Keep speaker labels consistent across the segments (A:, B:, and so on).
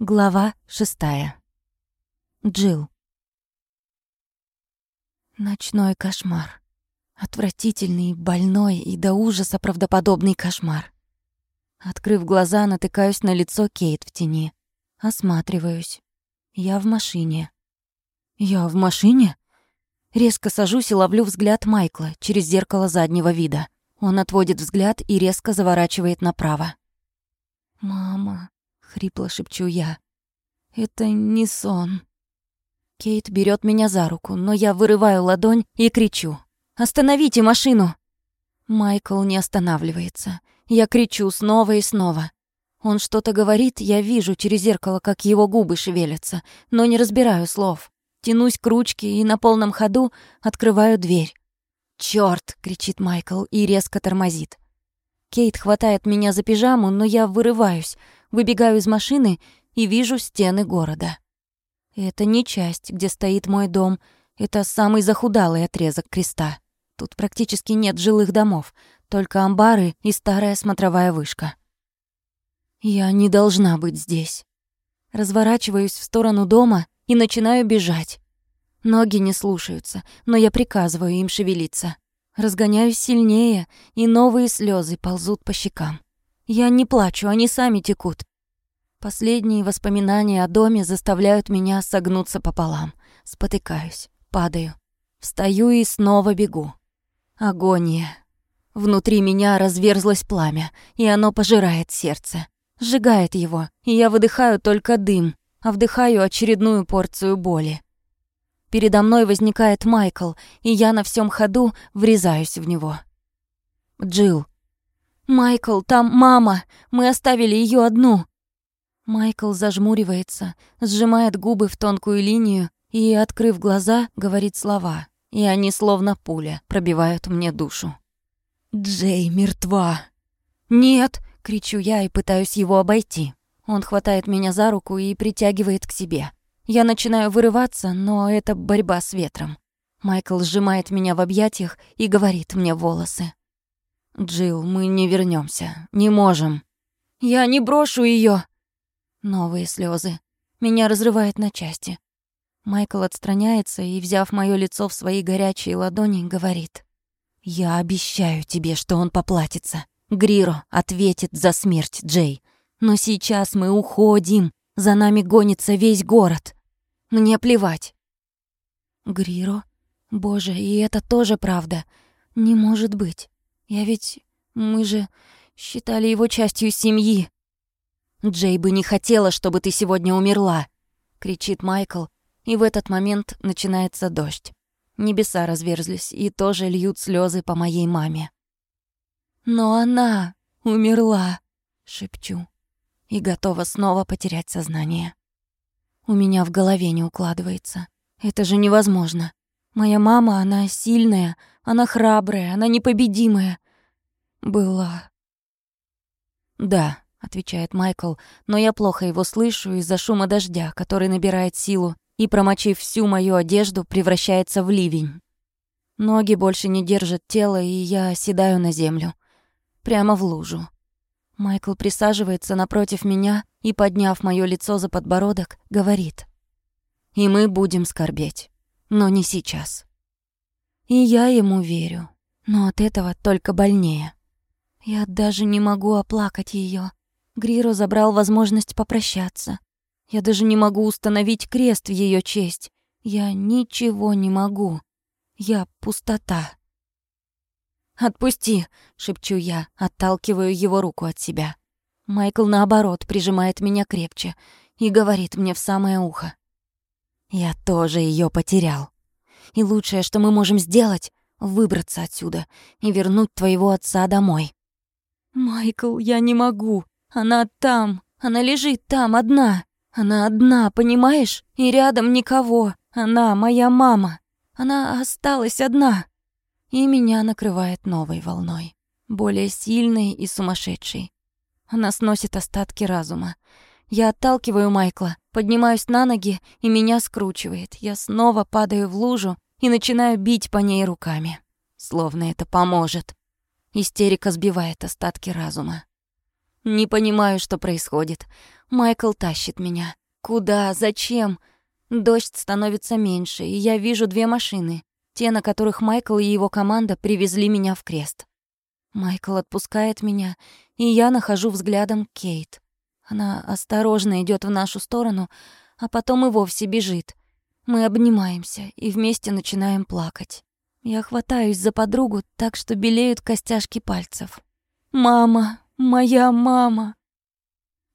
A: Глава шестая. Джил. Ночной кошмар. Отвратительный, больной и до ужаса правдоподобный кошмар. Открыв глаза, натыкаюсь на лицо Кейт в тени. Осматриваюсь. Я в машине. Я в машине? Резко сажусь и ловлю взгляд Майкла через зеркало заднего вида. Он отводит взгляд и резко заворачивает направо. «Мама», — хрипло шепчу я, — «это не сон». Кейт берет меня за руку, но я вырываю ладонь и кричу. «Остановите машину!» Майкл не останавливается. Я кричу снова и снова. Он что-то говорит, я вижу через зеркало, как его губы шевелятся, но не разбираю слов. Тянусь к ручке и на полном ходу открываю дверь. «Чёрт!» — кричит Майкл и резко тормозит. Кейт хватает меня за пижаму, но я вырываюсь, выбегаю из машины и вижу стены города. Это не часть, где стоит мой дом, это самый захудалый отрезок креста. Тут практически нет жилых домов, только амбары и старая смотровая вышка. Я не должна быть здесь. Разворачиваюсь в сторону дома и начинаю бежать. Ноги не слушаются, но я приказываю им шевелиться. Разгоняюсь сильнее, и новые слезы ползут по щекам. Я не плачу, они сами текут. Последние воспоминания о доме заставляют меня согнуться пополам. Спотыкаюсь, падаю. Встаю и снова бегу. Агония. Внутри меня разверзлось пламя, и оно пожирает сердце. Сжигает его, и я выдыхаю только дым, а вдыхаю очередную порцию боли. Передо мной возникает Майкл, и я на всем ходу врезаюсь в него. Джил. «Майкл, там мама! Мы оставили ее одну!» Майкл зажмуривается, сжимает губы в тонкую линию и, открыв глаза, говорит слова, и они словно пуля пробивают мне душу. «Джей мертва!» «Нет!» — кричу я и пытаюсь его обойти. Он хватает меня за руку и притягивает к себе. Я начинаю вырываться, но это борьба с ветром. Майкл сжимает меня в объятиях и говорит мне волосы. «Джилл, мы не вернемся, Не можем». «Я не брошу ее. Новые слезы. Меня разрывает на части. Майкл отстраняется и, взяв моё лицо в свои горячие ладони, говорит. «Я обещаю тебе, что он поплатится. Гриро ответит за смерть Джей. Но сейчас мы уходим. За нами гонится весь город. Мне плевать. Гриро? Боже, и это тоже правда. Не может быть. Я ведь... Мы же считали его частью семьи. Джей бы не хотела, чтобы ты сегодня умерла, кричит Майкл, и в этот момент начинается дождь. Небеса разверзлись и тоже льют слезы по моей маме. Но она умерла, шепчу, и готова снова потерять сознание. У меня в голове не укладывается. Это же невозможно. Моя мама, она сильная, она храбрая, она непобедимая. Была. Да, отвечает Майкл, но я плохо его слышу из-за шума дождя, который набирает силу и, промочив всю мою одежду, превращается в ливень. Ноги больше не держат тело, и я оседаю на землю. Прямо в лужу. Майкл присаживается напротив меня и, подняв моё лицо за подбородок, говорит. «И мы будем скорбеть, но не сейчас». И я ему верю, но от этого только больнее. Я даже не могу оплакать её. Гриро забрал возможность попрощаться. Я даже не могу установить крест в её честь. Я ничего не могу. Я пустота. «Отпусти!» — шепчу я, отталкиваю его руку от себя. Майкл, наоборот, прижимает меня крепче и говорит мне в самое ухо. «Я тоже ее потерял. И лучшее, что мы можем сделать, выбраться отсюда и вернуть твоего отца домой». «Майкл, я не могу. Она там. Она лежит там, одна. Она одна, понимаешь? И рядом никого. Она моя мама. Она осталась одна» и меня накрывает новой волной, более сильной и сумасшедшей. Она сносит остатки разума. Я отталкиваю Майкла, поднимаюсь на ноги, и меня скручивает. Я снова падаю в лужу и начинаю бить по ней руками. Словно это поможет. Истерика сбивает остатки разума. Не понимаю, что происходит. Майкл тащит меня. Куда? Зачем? Дождь становится меньше, и я вижу две машины. Те, на которых Майкл и его команда привезли меня в крест. Майкл отпускает меня, и я нахожу взглядом Кейт. Она осторожно идет в нашу сторону, а потом и вовсе бежит. Мы обнимаемся и вместе начинаем плакать. Я хватаюсь за подругу так, что белеют костяшки пальцев. «Мама! Моя мама!»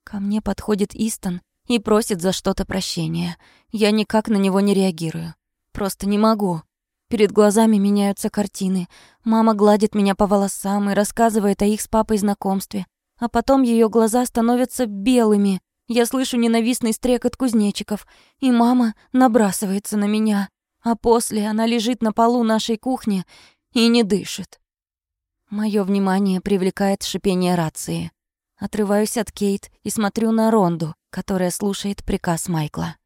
A: Ко мне подходит Истон и просит за что-то прощения. Я никак на него не реагирую. Просто не могу. Перед глазами меняются картины. Мама гладит меня по волосам и рассказывает о их с папой знакомстве. А потом ее глаза становятся белыми. Я слышу ненавистный стрекот кузнечиков, и мама набрасывается на меня. А после она лежит на полу нашей кухни и не дышит. Моё внимание привлекает шипение рации. Отрываюсь от Кейт и смотрю на Ронду, которая слушает приказ Майкла.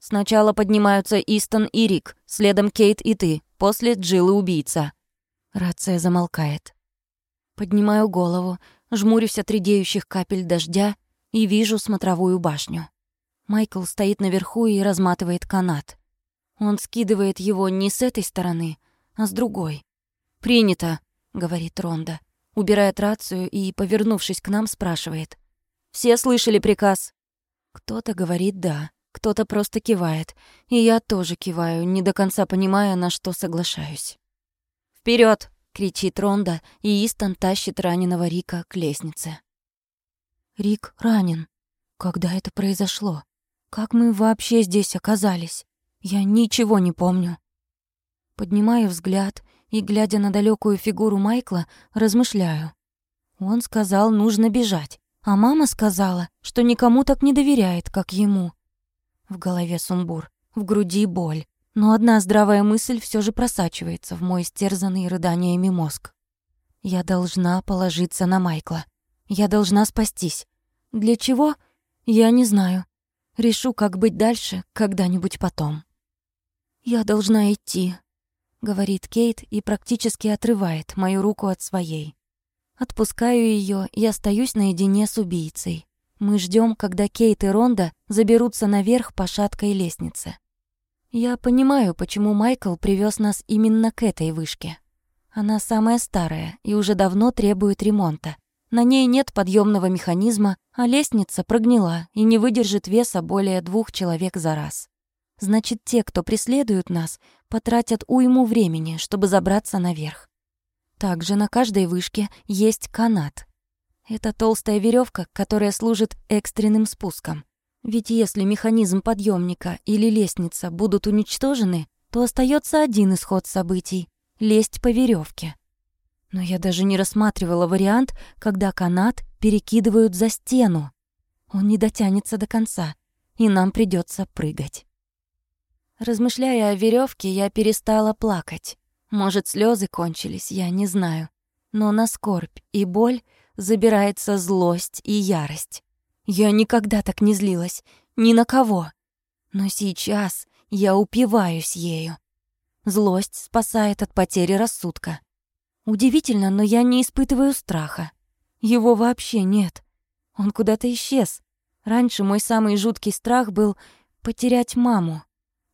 A: Сначала поднимаются Истон и Рик, следом Кейт и ты, после Джилл и убийца. Рация замолкает. Поднимаю голову, жмурюсь от редеющих капель дождя и вижу смотровую башню. Майкл стоит наверху и разматывает канат. Он скидывает его не с этой стороны, а с другой. «Принято», — говорит Ронда, убирает рацию и, повернувшись к нам, спрашивает. «Все слышали приказ?» Кто-то говорит «да», кто-то просто кивает, и я тоже киваю, не до конца понимая, на что соглашаюсь. Вперед! Кричит Ронда, и Истон тащит раненого Рика к лестнице. Рик ранен. Когда это произошло? Как мы вообще здесь оказались? Я ничего не помню. Поднимаю взгляд и, глядя на далекую фигуру Майкла, размышляю. Он сказал, нужно бежать, а мама сказала, что никому так не доверяет, как ему. В голове сумбур, в груди боль. Но одна здравая мысль все же просачивается в мой истерзанный рыданиями мозг. Я должна положиться на Майкла. Я должна спастись. Для чего? Я не знаю. Решу, как быть дальше, когда-нибудь потом. «Я должна идти», — говорит Кейт и практически отрывает мою руку от своей. Отпускаю ее и остаюсь наедине с убийцей. Мы ждем, когда Кейт и Ронда заберутся наверх по шаткой лестнице. Я понимаю, почему Майкл привез нас именно к этой вышке. Она самая старая и уже давно требует ремонта. На ней нет подъемного механизма, а лестница прогнила и не выдержит веса более двух человек за раз. Значит, те, кто преследуют нас, потратят уйму времени, чтобы забраться наверх. Также на каждой вышке есть канат, это толстая веревка, которая служит экстренным спуском. Ведь если механизм подъемника или лестница будут уничтожены, то остается один исход событий — лезть по веревке. Но я даже не рассматривала вариант, когда канат перекидывают за стену. Он не дотянется до конца, и нам придется прыгать. Размышляя о веревке, я перестала плакать. Может, слезы кончились, я не знаю. Но на скорбь и боль забирается злость и ярость. Я никогда так не злилась, ни на кого. Но сейчас я упиваюсь ею. Злость спасает от потери рассудка. Удивительно, но я не испытываю страха. Его вообще нет. Он куда-то исчез. Раньше мой самый жуткий страх был потерять маму.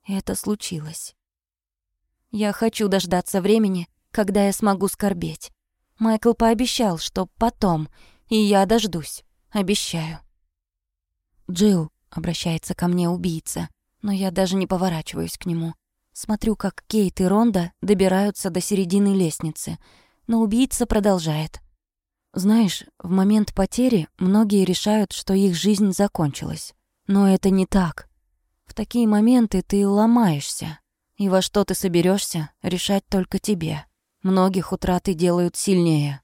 A: Это случилось. Я хочу дождаться времени, когда я смогу скорбеть. Майкл пообещал, что потом, и я дождусь, обещаю. Джилл, обращается ко мне убийца, но я даже не поворачиваюсь к нему. Смотрю, как Кейт и Ронда добираются до середины лестницы, но убийца продолжает. Знаешь, в момент потери многие решают, что их жизнь закончилась. Но это не так. В такие моменты ты ломаешься, и во что ты соберешься, решать только тебе. Многих утраты делают сильнее.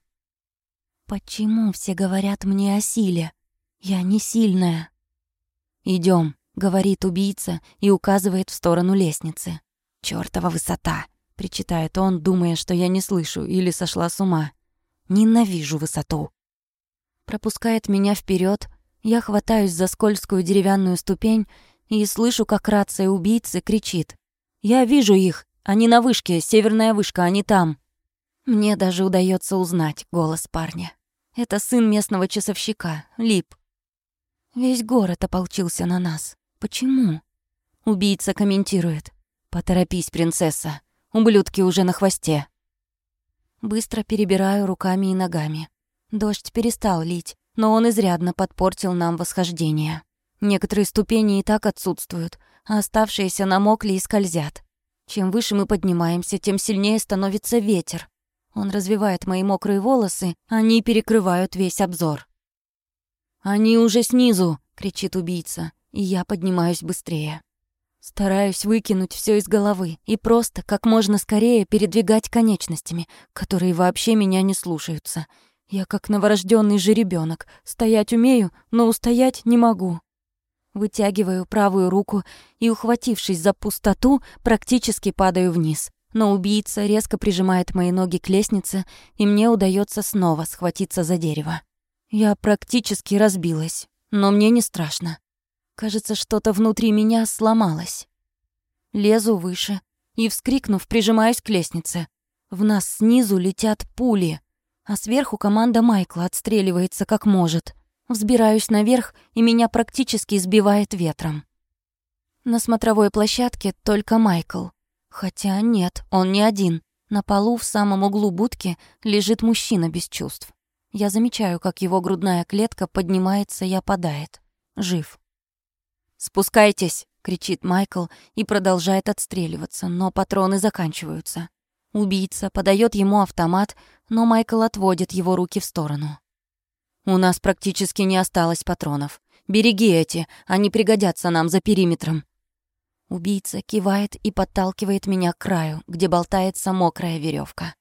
A: Почему все говорят мне о силе? Я не сильная. Идем, говорит убийца и указывает в сторону лестницы. Чёртова высота, причитает он, думая, что я не слышу или сошла с ума. Ненавижу высоту. Пропускает меня вперед. Я хватаюсь за скользкую деревянную ступень и слышу, как рация убийцы кричит. «Я вижу их! Они на вышке, северная вышка, они там!» Мне даже удается узнать голос парня. Это сын местного часовщика, Лип. Весь город ополчился на нас. Почему? Убийца комментирует. «Поторопись, принцесса. Ублюдки уже на хвосте». Быстро перебираю руками и ногами. Дождь перестал лить, но он изрядно подпортил нам восхождение. Некоторые ступени и так отсутствуют, а оставшиеся намокли и скользят. Чем выше мы поднимаемся, тем сильнее становится ветер. Он развивает мои мокрые волосы, они перекрывают весь обзор. «Они уже снизу!» — кричит убийца, и я поднимаюсь быстрее. Стараюсь выкинуть все из головы и просто как можно скорее передвигать конечностями, которые вообще меня не слушаются. Я как новорожденный жеребенок, стоять умею, но устоять не могу. Вытягиваю правую руку и, ухватившись за пустоту, практически падаю вниз. Но убийца резко прижимает мои ноги к лестнице, и мне удается снова схватиться за дерево. Я практически разбилась, но мне не страшно. Кажется, что-то внутри меня сломалось. Лезу выше и, вскрикнув, прижимаюсь к лестнице. В нас снизу летят пули, а сверху команда Майкла отстреливается как может. Взбираюсь наверх, и меня практически сбивает ветром. На смотровой площадке только Майкл. Хотя нет, он не один. На полу в самом углу будки лежит мужчина без чувств. Я замечаю, как его грудная клетка поднимается и опадает. Жив. «Спускайтесь!» — кричит Майкл и продолжает отстреливаться, но патроны заканчиваются. Убийца подает ему автомат, но Майкл отводит его руки в сторону. У нас практически не осталось патронов. Береги эти, они пригодятся нам за периметром. Убийца кивает и подталкивает меня к краю, где болтается мокрая веревка.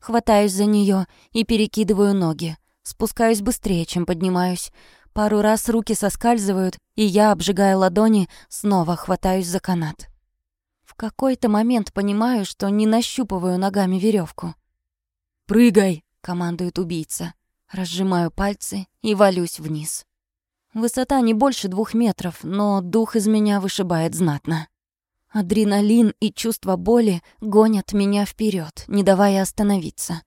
A: Хватаюсь за нее и перекидываю ноги. Спускаюсь быстрее, чем поднимаюсь. Пару раз руки соскальзывают, и я, обжигая ладони, снова хватаюсь за канат. В какой-то момент понимаю, что не нащупываю ногами веревку. «Прыгай!» — командует убийца. Разжимаю пальцы и валюсь вниз. Высота не больше двух метров, но дух из меня вышибает знатно. Адреналин и чувство боли гонят меня вперед, не давая остановиться.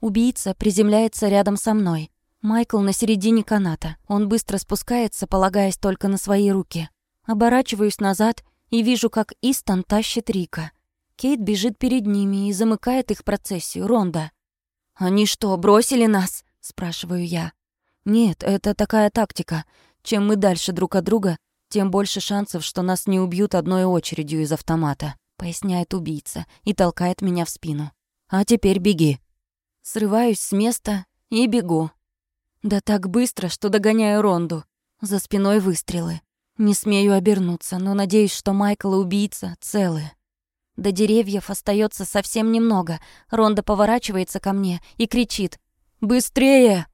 A: Убийца приземляется рядом со мной. Майкл на середине каната. Он быстро спускается, полагаясь только на свои руки. Оборачиваюсь назад и вижу, как Истон тащит Рика. Кейт бежит перед ними и замыкает их процессию, Ронда. «Они что, бросили нас?» спрашиваю я. Нет, это такая тактика. Чем мы дальше друг от друга, тем больше шансов, что нас не убьют одной очередью из автомата, поясняет убийца и толкает меня в спину. А теперь беги. Срываюсь с места и бегу. Да так быстро, что догоняю Ронду. За спиной выстрелы. Не смею обернуться, но надеюсь, что Майкл и убийца целы. До деревьев остается совсем немного. Ронда поворачивается ко мне и кричит Быстрее!»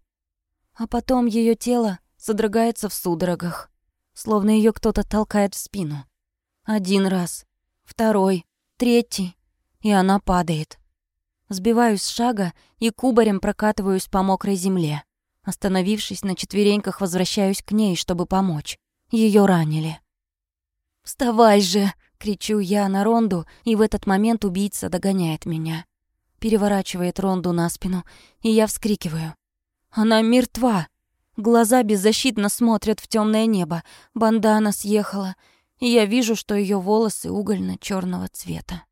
A: А потом ее тело содрогается в судорогах, словно ее кто-то толкает в спину. Один раз, второй, третий, и она падает. Сбиваюсь с шага и кубарем прокатываюсь по мокрой земле. Остановившись на четвереньках, возвращаюсь к ней, чтобы помочь. Ее ранили. «Вставай же!» — кричу я на Ронду, и в этот момент убийца догоняет меня переворачивает Ронду на спину, и я вскрикиваю. Она мертва. Глаза беззащитно смотрят в темное небо. Бандана съехала, и я вижу, что ее волосы угольно черного цвета.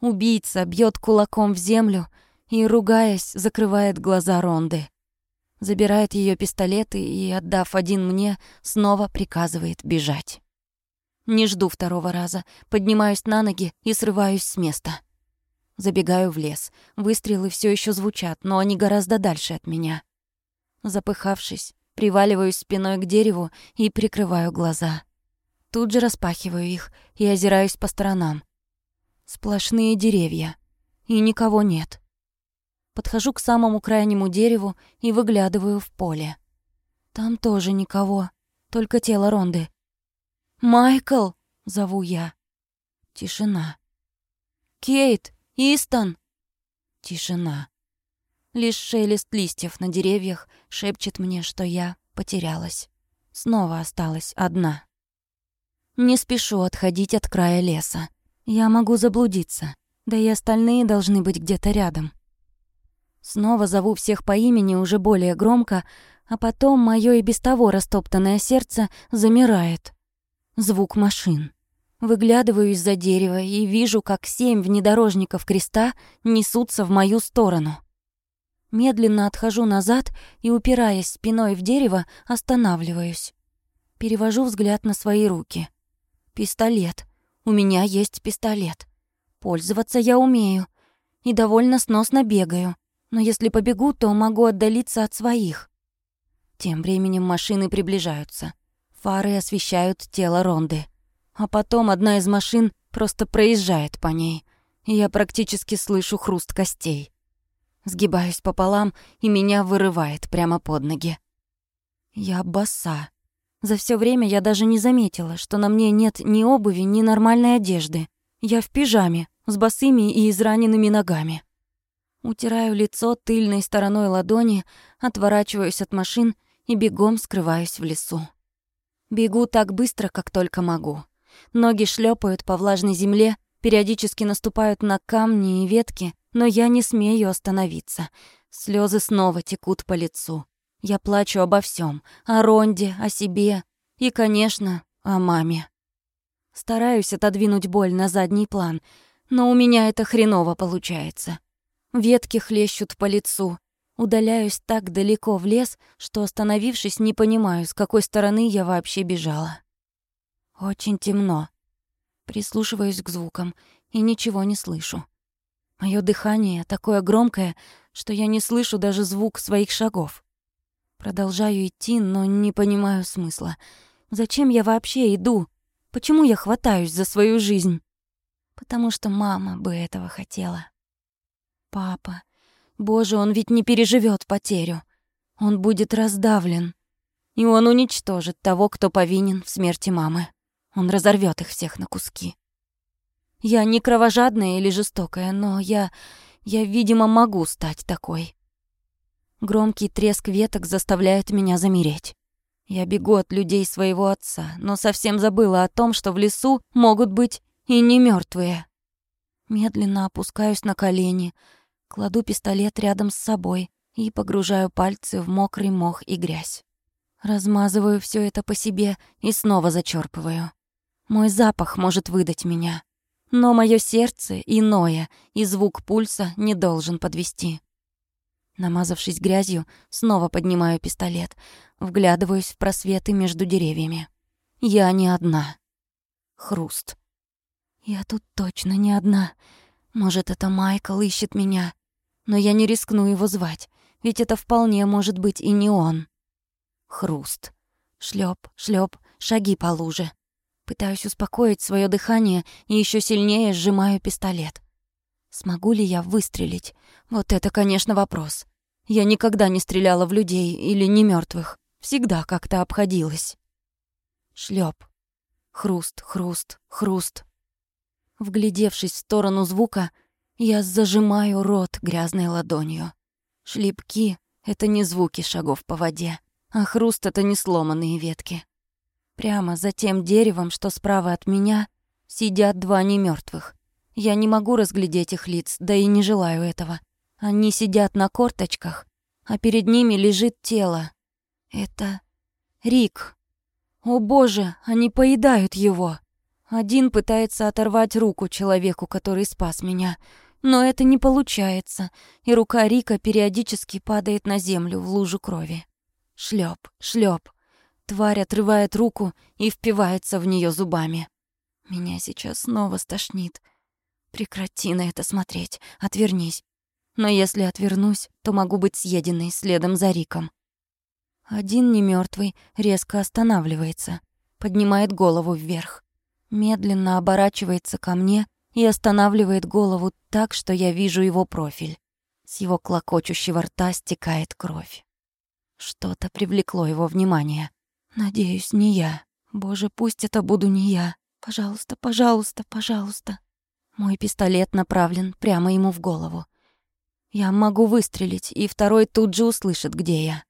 A: Убийца бьет кулаком в землю и, ругаясь, закрывает глаза Ронды. Забирает ее пистолеты и, отдав один мне, снова приказывает бежать. Не жду второго раза, поднимаюсь на ноги и срываюсь с места. Забегаю в лес. Выстрелы все еще звучат, но они гораздо дальше от меня. Запыхавшись, приваливаюсь спиной к дереву и прикрываю глаза. Тут же распахиваю их и озираюсь по сторонам. Сплошные деревья. И никого нет. Подхожу к самому крайнему дереву и выглядываю в поле. Там тоже никого, только тело Ронды. «Майкл!» — зову я. Тишина. «Кейт!» «Истон!» Тишина. Лишь шелест листьев на деревьях шепчет мне, что я потерялась. Снова осталась одна. Не спешу отходить от края леса. Я могу заблудиться, да и остальные должны быть где-то рядом. Снова зову всех по имени уже более громко, а потом моё и без того растоптанное сердце замирает. Звук машин. Выглядываю из-за дерева и вижу, как семь внедорожников креста несутся в мою сторону. Медленно отхожу назад и, упираясь спиной в дерево, останавливаюсь. Перевожу взгляд на свои руки. Пистолет. У меня есть пистолет. Пользоваться я умею. И довольно сносно бегаю. Но если побегу, то могу отдалиться от своих. Тем временем машины приближаются. Фары освещают тело Ронды. А потом одна из машин просто проезжает по ней, и я практически слышу хруст костей. Сгибаюсь пополам, и меня вырывает прямо под ноги. Я боса. За все время я даже не заметила, что на мне нет ни обуви, ни нормальной одежды. Я в пижаме, с босыми и израненными ногами. Утираю лицо тыльной стороной ладони, отворачиваюсь от машин и бегом скрываюсь в лесу. Бегу так быстро, как только могу. Ноги шлепают по влажной земле, периодически наступают на камни и ветки, но я не смею остановиться. Слезы снова текут по лицу. Я плачу обо всем: о Ронде, о себе и, конечно, о маме. Стараюсь отодвинуть боль на задний план, но у меня это хреново получается. Ветки хлещут по лицу. Удаляюсь так далеко в лес, что, остановившись, не понимаю, с какой стороны я вообще бежала. Очень темно. Прислушиваюсь к звукам и ничего не слышу. Моё дыхание такое громкое, что я не слышу даже звук своих шагов. Продолжаю идти, но не понимаю смысла. Зачем я вообще иду? Почему я хватаюсь за свою жизнь? Потому что мама бы этого хотела. Папа. Боже, он ведь не переживет потерю. Он будет раздавлен. И он уничтожит того, кто повинен в смерти мамы. Он разорвет их всех на куски. Я не кровожадная или жестокая, но я... я, видимо, могу стать такой. Громкий треск веток заставляет меня замереть. Я бегу от людей своего отца, но совсем забыла о том, что в лесу могут быть и не мертвые. Медленно опускаюсь на колени, кладу пистолет рядом с собой и погружаю пальцы в мокрый мох и грязь. Размазываю все это по себе и снова зачерпываю. Мой запах может выдать меня. Но мое сердце иное, и звук пульса не должен подвести. Намазавшись грязью, снова поднимаю пистолет, вглядываюсь в просветы между деревьями. Я не одна. Хруст. Я тут точно не одна. Может, это Майкл ищет меня. Но я не рискну его звать, ведь это вполне может быть и не он. Хруст. Шлеп, шлеп, шаги по луже. Пытаюсь успокоить свое дыхание и еще сильнее сжимаю пистолет. Смогу ли я выстрелить? Вот это, конечно, вопрос. Я никогда не стреляла в людей или не мертвых. Всегда как-то обходилась. Шлеп. Хруст, хруст, хруст. Вглядевшись в сторону звука, я зажимаю рот грязной ладонью. Шлепки — это не звуки шагов по воде, а хруст — это не сломанные ветки. Прямо за тем деревом, что справа от меня, сидят два немёртвых. Я не могу разглядеть их лиц, да и не желаю этого. Они сидят на корточках, а перед ними лежит тело. Это Рик. О боже, они поедают его. Один пытается оторвать руку человеку, который спас меня, но это не получается, и рука Рика периодически падает на землю в лужу крови. Шлеп, шлеп. Тварь отрывает руку и впивается в нее зубами. Меня сейчас снова стошнит. Прекрати на это смотреть, отвернись. Но если отвернусь, то могу быть съеденной следом за Риком. Один немёртвый резко останавливается, поднимает голову вверх, медленно оборачивается ко мне и останавливает голову так, что я вижу его профиль. С его клокочущего рта стекает кровь. Что-то привлекло его внимание. Надеюсь, не я. Боже, пусть это буду не я. Пожалуйста, пожалуйста, пожалуйста. Мой пистолет направлен прямо ему в голову. Я могу выстрелить, и второй тут же услышит, где я.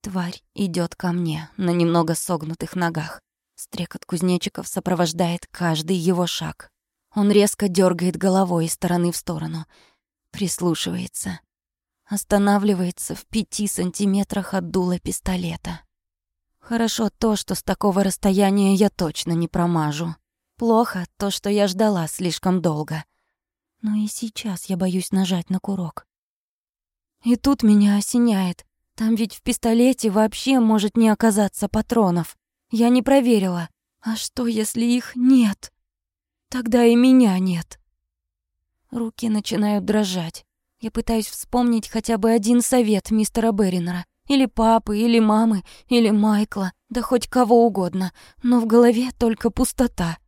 A: Тварь идет ко мне на немного согнутых ногах. Стрекот кузнечиков сопровождает каждый его шаг. Он резко дергает головой из стороны в сторону. Прислушивается. останавливается в пяти сантиметрах от дула пистолета. Хорошо то, что с такого расстояния я точно не промажу. Плохо то, что я ждала слишком долго. Но и сейчас я боюсь нажать на курок. И тут меня осеняет. Там ведь в пистолете вообще может не оказаться патронов. Я не проверила. А что, если их нет? Тогда и меня нет. Руки начинают дрожать. Я пытаюсь вспомнить хотя бы один совет мистера Беринера. Или папы, или мамы, или Майкла, да хоть кого угодно, но в голове только пустота.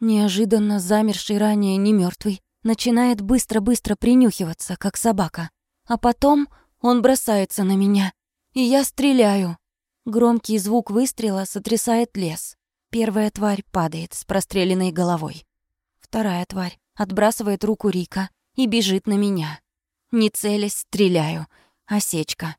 A: Неожиданно замерший ранее не мертвый начинает быстро-быстро принюхиваться, как собака. А потом он бросается на меня, и я стреляю. Громкий звук выстрела сотрясает лес. Первая тварь падает с простреленной головой. Вторая тварь отбрасывает руку Рика и бежит на меня. Не целясь, стреляю. Осечка.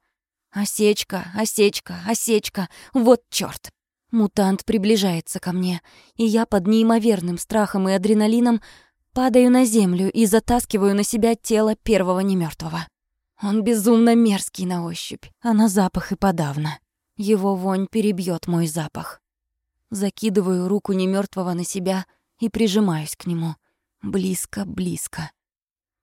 A: Осечка, осечка, осечка. Вот чёрт. Мутант приближается ко мне, и я под неимоверным страхом и адреналином падаю на землю и затаскиваю на себя тело первого немёртвого. Он безумно мерзкий на ощупь, а на запах и подавно. Его вонь перебьёт мой запах. Закидываю руку немёртвого на себя и прижимаюсь к нему. Близко, близко.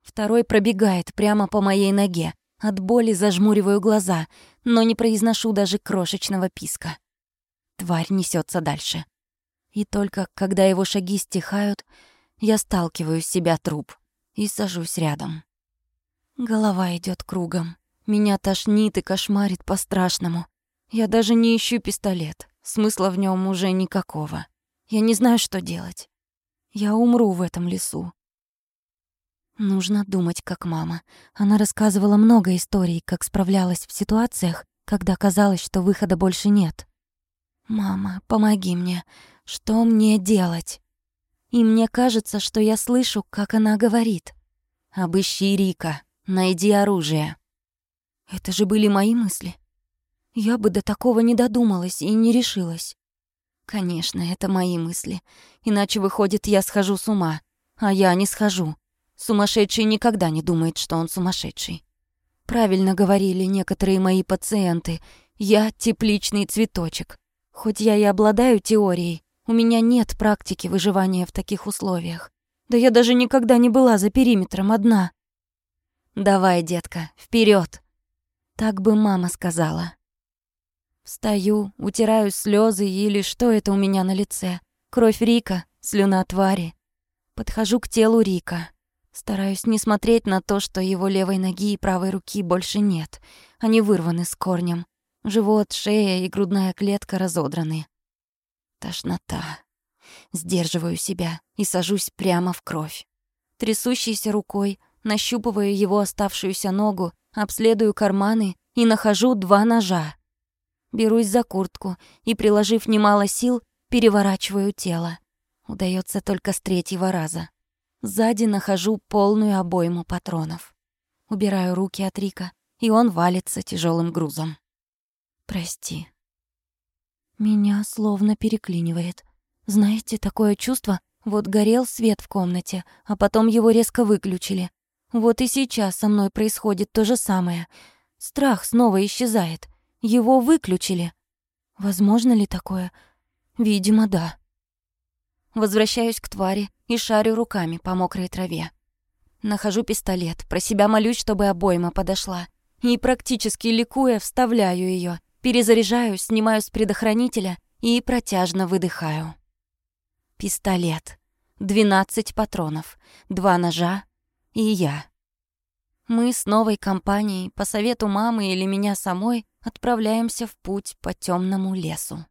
A: Второй пробегает прямо по моей ноге. От боли зажмуриваю глаза, но не произношу даже крошечного писка. Тварь несется дальше. И только когда его шаги стихают, я сталкиваю с себя труп и сажусь рядом. Голова идет кругом. Меня тошнит и кошмарит по-страшному. Я даже не ищу пистолет. Смысла в нем уже никакого. Я не знаю, что делать. Я умру в этом лесу. Нужно думать, как мама. Она рассказывала много историй, как справлялась в ситуациях, когда казалось, что выхода больше нет. «Мама, помоги мне. Что мне делать?» И мне кажется, что я слышу, как она говорит. «Обыщи Рика, найди оружие». Это же были мои мысли. Я бы до такого не додумалась и не решилась. Конечно, это мои мысли. Иначе, выходит, я схожу с ума. А я не схожу. Сумасшедший никогда не думает, что он сумасшедший. Правильно говорили некоторые мои пациенты. Я тепличный цветочек. Хоть я и обладаю теорией, у меня нет практики выживания в таких условиях. Да я даже никогда не была за периметром одна. Давай, детка, вперед. Так бы мама сказала. Встаю, утираю слезы или что это у меня на лице. Кровь Рика, слюна твари. Подхожу к телу Рика. Стараюсь не смотреть на то, что его левой ноги и правой руки больше нет. Они вырваны с корнем. Живот, шея и грудная клетка разодраны. Тошнота. Сдерживаю себя и сажусь прямо в кровь. Трясущейся рукой нащупываю его оставшуюся ногу, обследую карманы и нахожу два ножа. Берусь за куртку и, приложив немало сил, переворачиваю тело. Удаётся только с третьего раза. Сзади нахожу полную обойму патронов. Убираю руки от Рика, и он валится тяжелым грузом. «Прости». Меня словно переклинивает. Знаете, такое чувство, вот горел свет в комнате, а потом его резко выключили. Вот и сейчас со мной происходит то же самое. Страх снова исчезает. Его выключили. Возможно ли такое? Видимо, да. Возвращаюсь к твари и шарю руками по мокрой траве. Нахожу пистолет, про себя молюсь, чтобы обойма подошла. И практически ликуя, вставляю ее, перезаряжаю, снимаю с предохранителя и протяжно выдыхаю. Пистолет. 12 патронов, два ножа и я. Мы с новой компанией, по совету мамы или меня самой, отправляемся в путь по темному лесу.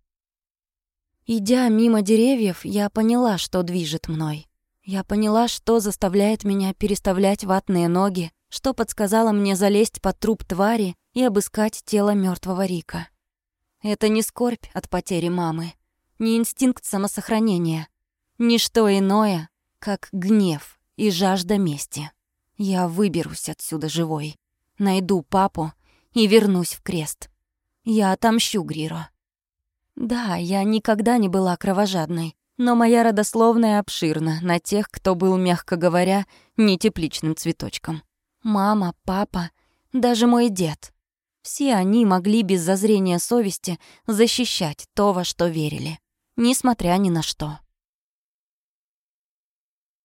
A: Идя мимо деревьев, я поняла, что движет мной. Я поняла, что заставляет меня переставлять ватные ноги, что подсказало мне залезть под труп твари и обыскать тело мертвого Рика. Это не скорбь от потери мамы, не инстинкт самосохранения, ни что иное, как гнев и жажда мести. Я выберусь отсюда живой, найду папу и вернусь в крест. Я отомщу Гриро. Да, я никогда не была кровожадной, но моя родословная обширна на тех, кто был, мягко говоря, не тепличным цветочком. Мама, папа даже мой дед. Все они могли без зазрения совести защищать то, во что верили, несмотря ни на что.